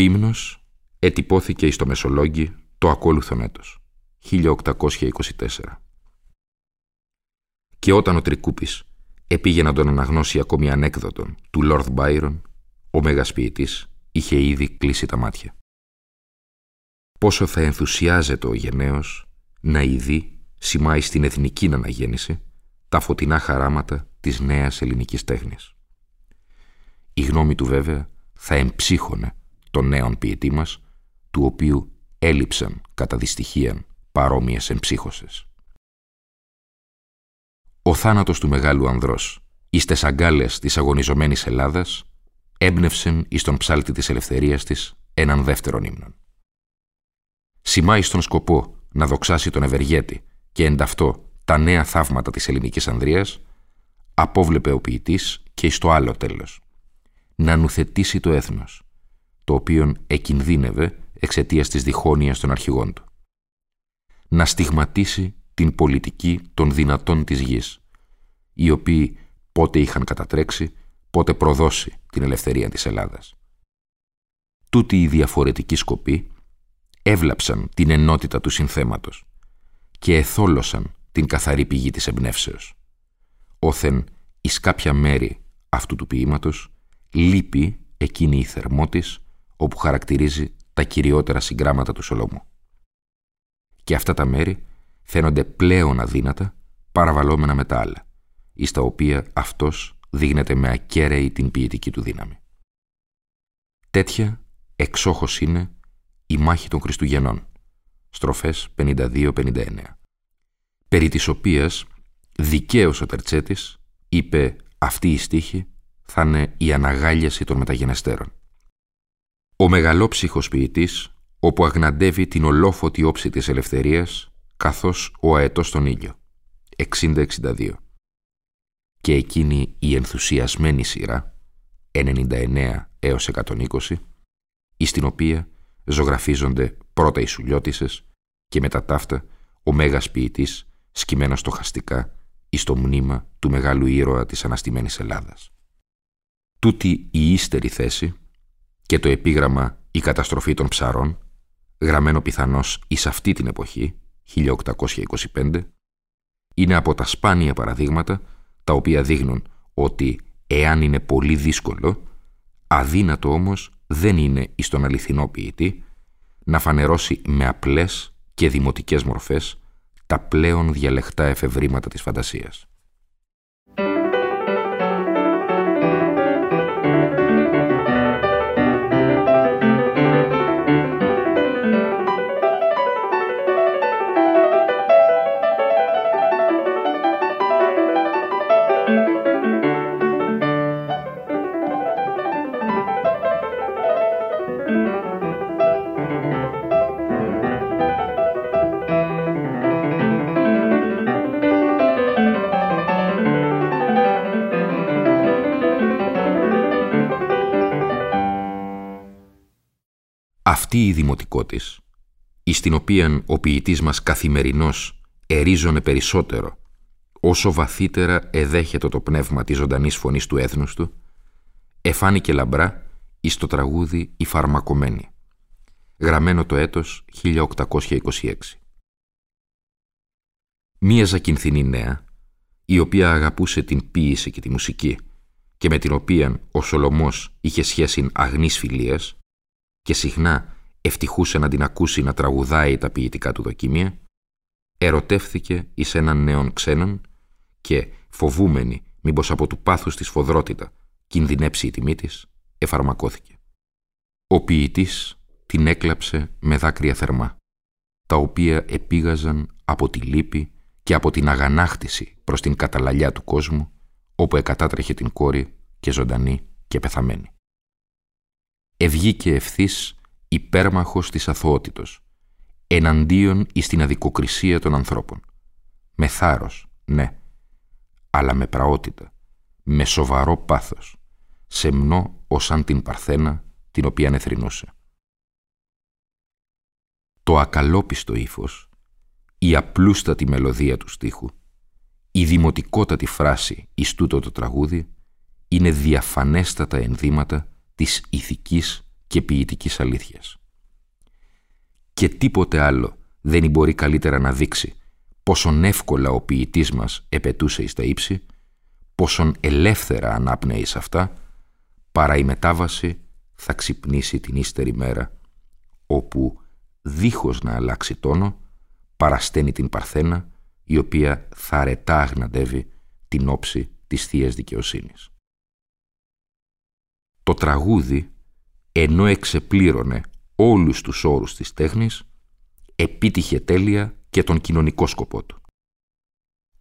Ύμνος ετυπώθηκε εις το Μεσολόγγι το ακόλουθον έτος, 1824. Και όταν ο Τρικούπης επήγε να τον αναγνώσει ακόμη ανέκδοτον του Λόρδ Μπάιρον, ο μέγας ποιητής είχε ήδη κλείσει τα μάτια. Πόσο θα ενθουσιάζεται ο γενναίος να ειδεί, σημάει στην εθνική αναγέννηση, τα φωτεινά χαράματα της νέας ελληνικής τέχνης. Η γνώμη του βέβαια θα εμψύχωνε τον νέον ποιητή μας, του οποίου έλειψαν κατά δυστυχίαν παρόμοιες εμψύχωσες. Ο θάνατος του μεγάλου ανδρός, εις τες αγκάλες της αγωνιζομένης Ελλάδας, έμπνευσεν εις τον ψάλτη της ελευθερίας της έναν δεύτερον ύμνον. Σημάει στον σκοπό να δοξάσει τον Ευεργέτη και ενταυτό τα νέα θαύματα της ελληνικής ανδρείας, απόβλεπε ο ποιητής και εις το άλλο τέλος. Να νουθετήσει το έθνος, το οποίο εκινδύνευε εξαιτίας της διχόνοιας των αρχηγών του. Να στιγματίσει την πολιτική των δυνατών της γης, οι οποίοι πότε είχαν κατατρέξει, πότε προδώσει την ελευθερία της Ελλάδας. Τούτοι οι διαφορετικοί σκοποί έβλαψαν την ενότητα του συνθέματος και εθόλωσαν την καθαρή πηγή της εμπνεύσεως. Όθεν εις κάποια μέρη αυτού του ποίηματος λείπει εκείνη η θερμότης όπου χαρακτηρίζει τα κυριότερα συγκράματα του Σολομού. Και αυτά τα μέρη φαίνονται πλέον αδύνατα παραβαλόμενα με τα άλλα, εις τα οποία αυτός δείχνεται με ακέραιη την ποιητική του δύναμη. Τέτοια εξόχως είναι η μάχη των Χριστουγεννών, στροφές 52-59, περί της οποίας δικαίως ο Τερτσέτης είπε αυτή η στίχη θα είναι η αναγάλιαση των μεταγενεστέρων. Ο μεγαλόψυχος ποιητής, όπου αγναντεύει την ολόφωτη όψη της ελευθερίας, καθώς ο αετός τον ήλιο. 60-62. Και εκείνη η ενθουσιασμένη σειρά, 99 έως 120, εις την οποία ζωγραφίζονται πρώτα οι σουλιώτισες και μετά ταύτα ο μέγας ποιητής σκυμμένος στοχαστικά εις το μνήμα του μεγάλου ήρωα της αναστημένης Ελλάδας. Τούτη η ύστερη θέση και το επίγραμμα «Η καταστροφή των ψαρών», γραμμένο πιθανώς εις αυτή την εποχή, 1825, είναι από τα σπάνια παραδείγματα τα οποία δείχνουν ότι εάν είναι πολύ δύσκολο, αδύνατο όμως δεν είναι εις τον αληθινό ποιητή να φανερώσει με απλές και δημοτικές μορφές τα πλέον διαλεχτά εφευρήματα της φαντασίας. Αυτή η δημοτικότης, εις την οποία ο ποιητής μας καθημερινός ερίζωνε περισσότερο, όσο βαθύτερα εδέχεται το πνεύμα της ζωντανής φωνής του έθνους του, εφάνηκε λαμπρά εις το τραγούδι «Η Φαρμακομένη», γραμμένο το έτος 1826. Μία ζακυνθινή νέα, η οποία αγαπούσε την ποίηση και τη μουσική και με την οποία ο Σολομός είχε σχέση αγνής φιλίας, και συχνά ευτυχούσε να την ακούσει να τραγουδάει τα ποιητικά του δοκίμια, ερωτεύθηκε εις έναν νέον ξένον και, φοβούμενη μήπως από του πάθους της φοδρότητα κινδυνέψει η τιμή της, εφαρμακώθηκε. Ο ποιητής την έκλαψε με δάκρυα θερμά, τα οποία επήγαζαν από τη λύπη και από την αγανάκτηση προς την καταλαλιά του κόσμου, όπου εκατάτρεχε την κόρη και ζωντανή και πεθαμένη. Ευγήκε ευθύς υπέρμαχος της αθωότητος, εναντίον εις την αδικοκρισία των ανθρώπων. Με θάρρος, ναι, αλλά με πραότητα, με σοβαρό πάθος, σεμνό ως αν την παρθένα την οποία εθρινούσε. Το ακαλόπιστο ύφος, η απλούστατη μελωδία του στίχου, η δημοτικότατη φράση εις τούτο το τραγούδι είναι διαφανέστατα ενδύματα της ηθικής και ποιητικής αλήθειας. Και τίποτε άλλο δεν μπορεί καλύτερα να δείξει πόσον εύκολα ο ποιητής μας επετούσε εις τα ύψη, πόσον ελεύθερα ανάπνεε εις αυτά, παρά η μετάβαση θα ξυπνήσει την ύστερη μέρα, όπου δίχως να αλλάξει τόνο, παρασταίνει την Παρθένα, η οποία θα αρετά αγναντεύει την όψη της Θείας Δικαιοσύνης. Το τραγούδι, ενώ εξεπλήρωνε όλους τους όρους της τέχνης, επίτυχε τέλεια και τον κοινωνικό σκοπό του.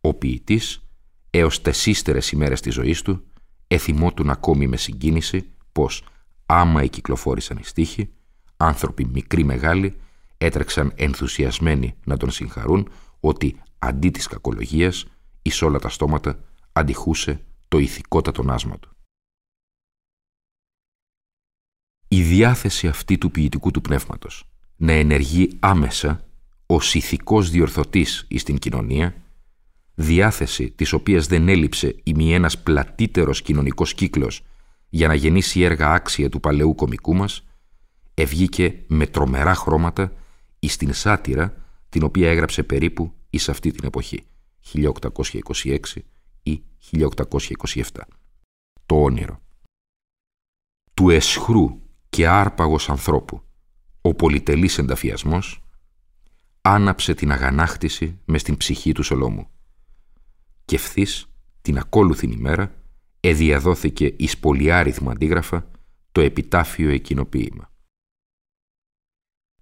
Ο ποιητής, έως τεσσίστερες ημέρες της ζωής του, εθιμότουν ακόμη με συγκίνηση πως άμα εκυκλοφόρησαν οι στίχοι, άνθρωποι μικροί μεγάλοι έτρεξαν ενθουσιασμένοι να τον συγχαρούν ότι αντί της κακολογίας εις όλα τα στόματα αντιχούσε το ηθικότατο άσμα του. Η διάθεση αυτή του ποιητικού του πνεύματος να ενεργεί άμεσα ως ηθικός διορθωτής εις την κοινωνία, διάθεση της οποίας δεν έλειψε ημι ένας πλατύτερος κοινωνικός κύκλος για να γεννήσει έργα άξια του παλαιού κομικού μας, ευγήκε με τρομερά χρώματα εις την σάτυρα την οποία έγραψε περίπου εις αυτή την εποχή, 1826 ή 1827. Το όνειρο. Του εσχρού και άρπαγος ανθρώπου, ο πολυτελής ενταφιασμός, άναψε την αγανάκτηση μες στην ψυχή του Σολόμου. Και ευθύς την ακόλουθη ημέρα εδιαδόθηκε εις πολυάριθμα αντίγραφα το επιτάφιο εκείνο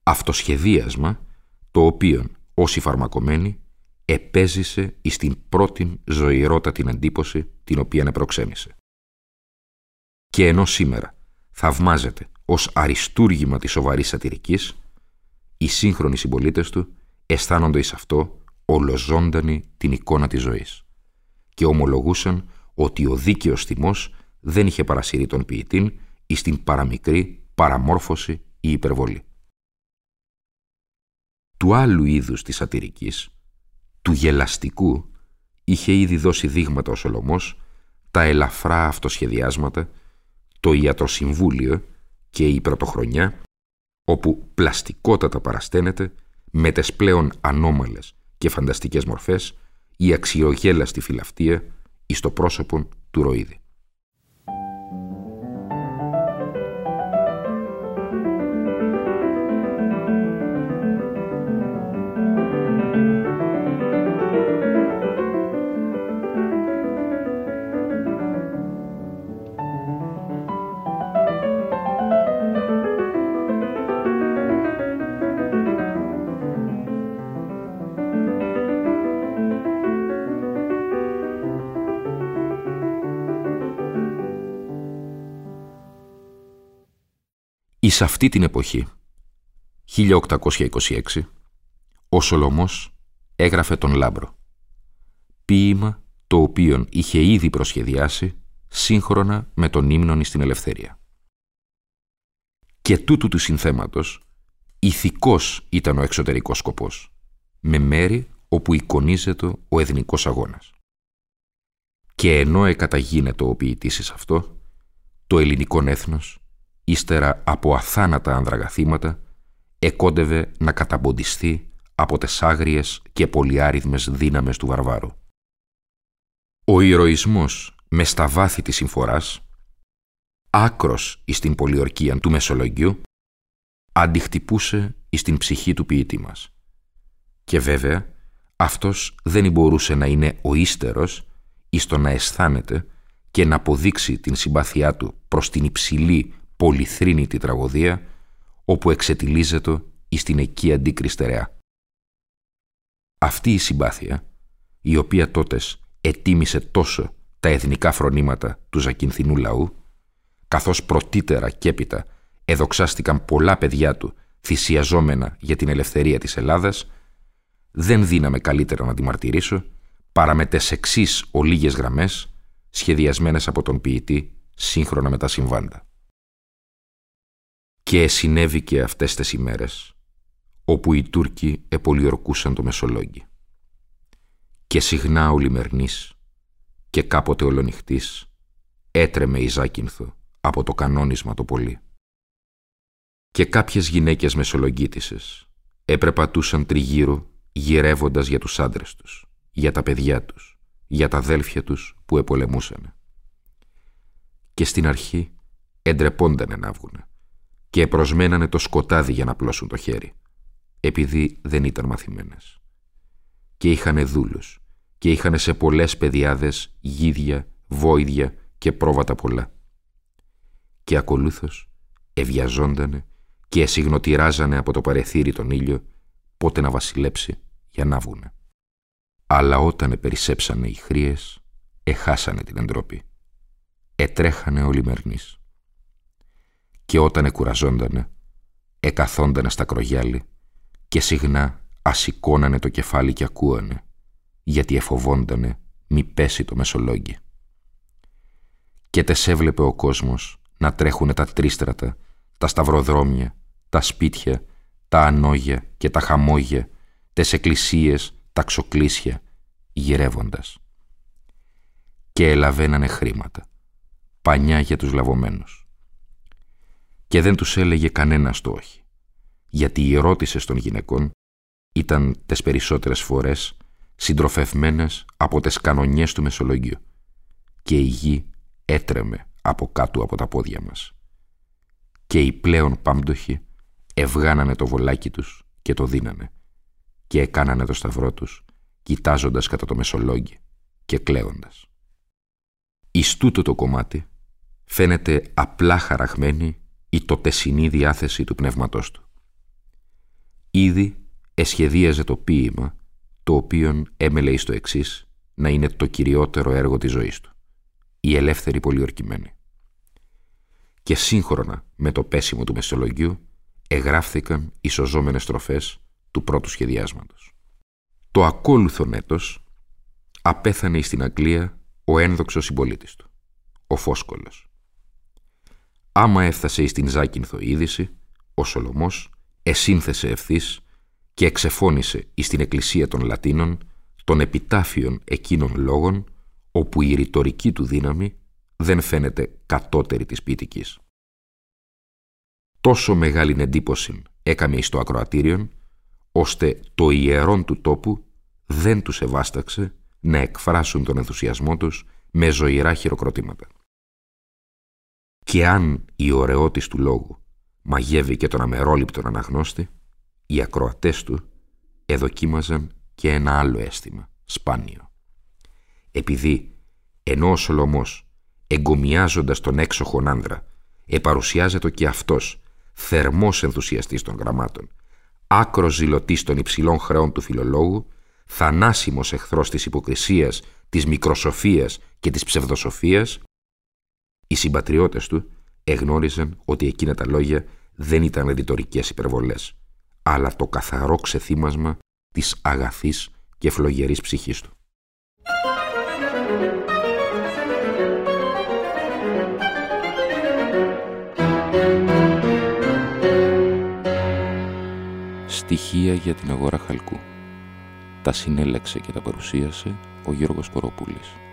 Αυτοσχεδίασμα, το οποίο όσοι φαρμακομένοι επέζησε εις την πρώτη ζωηρότατη εντύπωση την οποία προξένησε. Και ενώ σήμερα θαυμάζεται ως αριστούργημα της σοβαρής σατυρικής, οι σύγχρονοι συμπολίτες του αισθάνονται εις αυτό ολοζώντανη την εικόνα της ζωής και ομολογούσαν ότι ο δίκαιος θυμός δεν είχε παρασύρει τον ποιητή εις την παραμικρή παραμόρφωση ή υπερβολή. Του άλλου είδους της σατυρικής, του γελαστικού, είχε ήδη δώσει δείγματα ο Σολομός τα ελαφρά αυτοσχεδιάσματα, το ιατροσυμβούλιο και η πρωτοχρονιά, όπου πλαστικότατα παρασταίνεται με τις πλέον ανώμαλες και φανταστικές μορφές η αξιογέλαστη φιλαυτία εις το πρόσωπο του Ροίδη. Εις αυτή την εποχή, 1826, ο Σολομός έγραφε τον Λάμπρο, ποίημα το οποίο είχε ήδη προσχεδιάσει σύγχρονα με τον ύμνον στην ελευθερία. Και τούτου του συνθέματος, ηθικός ήταν ο εξωτερικός σκοπός, με μέρη όπου εικονίζεται ο εθνικός αγώνας. Και ενώ εκαταγίνετο ο ποιητής αυτό, το ελληνικό έθνος ύστερα από αθάνατα ανδραγαθήματα, εκόντευε να καταμποντιστεί από τις άγριες και πολυάριθμες δύναμες του βαρβάρου. Ο ηρωισμός με στα βάθη της συμφοράς, άκρος εις την πολιορκία του Μεσολογγιού, αντιχτυπούσε εις την ψυχή του ποιητή μας. Και βέβαια, αυτός δεν μπορούσε να είναι ο ύστερος εις το να αισθάνεται και να αποδείξει την συμπάθειά του προς την υψηλή πολυθρήνητη τραγωδία όπου εξετιλίζεται εις την εκεί αντίκρι στερεά. Αυτή η συμπάθεια, η οποία τότες ετίμησε τόσο τα εθνικά φρονήματα του Ζακυνθινού λαού, καθώς πρωτήτερα και έπειτα εδοξάστηκαν πολλά παιδιά του θυσιαζόμενα για την ελευθερία της Ελλάδας, δεν δύναμε καλύτερα να τη μαρτυρήσω παρά με τες εξής ολίγες γραμμές σχεδιασμένες από τον ποιητή σύγχρονα με τα συμβάντα. Και συνέβη και αυτές τις ημέρες, όπου οι Τούρκοι επολιορκούσαν το Μεσολόγγι. Και συχνά ο Λιμερνής και κάποτε ολονυχτής έτρεμε η Ζάκυνθο από το κανόνισμα το πολύ. Και κάποιες γυναίκες μεσολογγίτησες έπρεπατούσαν τριγύρω γυρεύοντας για τους άντρες τους, για τα παιδιά τους, για τα αδέλφια τους που επολεμούσαν. Και στην αρχή εντρεπόντανε να βγουνε και προσμένανε το σκοτάδι για να πλώσουν το χέρι, επειδή δεν ήταν μαθημένες. Και είχανε δούλους και είχανε σε πολλές παιδιάδες γίδια, βόηδια και πρόβατα πολλά. Και ακολούθως ευιαζόντανε και εσυγνωτηράζανε από το παρεθύρι τον ήλιο πότε να βασιλέψει για να βγουνε. Αλλά όταν επερισέψανε οι χρίες, εχάσανε την εντροπή. Ετρέχανε όλοι μερνείς. Και όταν εκουραζόντανε, εκαθόντανε στα κρογιάλι και σιγνά ασηκώνανε το κεφάλι και ακούανε, γιατί εφοβόντανε μη πέσει το μεσολόγγι. Και τες έβλεπε ο κόσμος να τρέχουνε τα τρίστρατα, τα σταυροδρόμια, τα σπίτια, τα ανόγια και τα χαμόγια, τες εκκλησίες, τα ξοκλήσια, γυρεύοντας. Και ελαβαίνανε χρήματα, πανιά για τους λαβωμένους. Και δεν τους έλεγε κανένας το όχι, γιατί οι ερώτησες των γυναικών ήταν τις περισσότερες φορές συντροφευμένες από τις κανονιές του Μεσολογίου και η γη έτρεμε από κάτω από τα πόδια μας. Και οι πλέον πάμπτωχοι ευγάνανε το βολάκι τους και το δίνανε και έκανανε το σταυρό τους κοιτάζοντας κατά το Μεσολόγγι και κλαίοντας. Εις τούτο το κομμάτι φαίνεται απλά χαραγμένη η τοτεσινή διάθεση του πνεύματός του. Ήδη εσχεδίαζε το ποίημα το οποίο έμελε εις το εξής να είναι το κυριότερο έργο της ζωής του, η ελεύθερη πολιορκημένη. Και σύγχρονα με το πέσιμο του Μεσολογγιού εγγράφθηκαν οι σωζόμενες στροφές του πρώτου σχεδιάσματος. Το ακόλουθον έτος απέθανε στην Αγγλία ο ένδοξος συμπολίτης του, ο Φόσκολος. Άμα έφτασε στην Ζάκυνθο είδηση, ο Σολομός εσύνθεσε ευθύς και εξεφώνησε εις την εκκλησία των Λατίνων των επιτάφιων εκείνων λόγων όπου η ρητορική του δύναμη δεν φαίνεται κατώτερη της ποιητικής. Τόσο μεγάλη εντύπωση έκαμε εις το ακροατήριον, ώστε το ιερόν του τόπου δεν τους ευάσταξε να εκφράσουν τον ενθουσιασμό τους με ζωηρά χειροκροτήματα. Και αν η ωραιότης του λόγου μαγεύει και τον αμερόληπτον αναγνώστη, οι ακροατές του εδοκίμαζαν και ένα άλλο αίσθημα, σπάνιο. Επειδή ενώ ο Σολομός, εγκομιάζοντας τον έξοχον άνδρα, επαρουσιάζεται και αυτός θερμός ενθουσιαστής των γραμμάτων, άκρος ζηλωτής των υψηλών χρεών του φιλολόγου, θανάσιμος εχθρός της υποκρισίας, της μικροσοφίας και της ψευδοσοφίας, οι συμπατριώτες του εγνώριζαν ότι εκείνα τα λόγια δεν ήταν ρητορικές υπερβολές, αλλά το καθαρό ξεθύμασμα της αγαθής και φλογερής ψυχής του. Στοιχεία για την αγορά χαλκού. Τα συνέλεξε και τα παρουσίασε ο Γιώργος Κοροπούλης.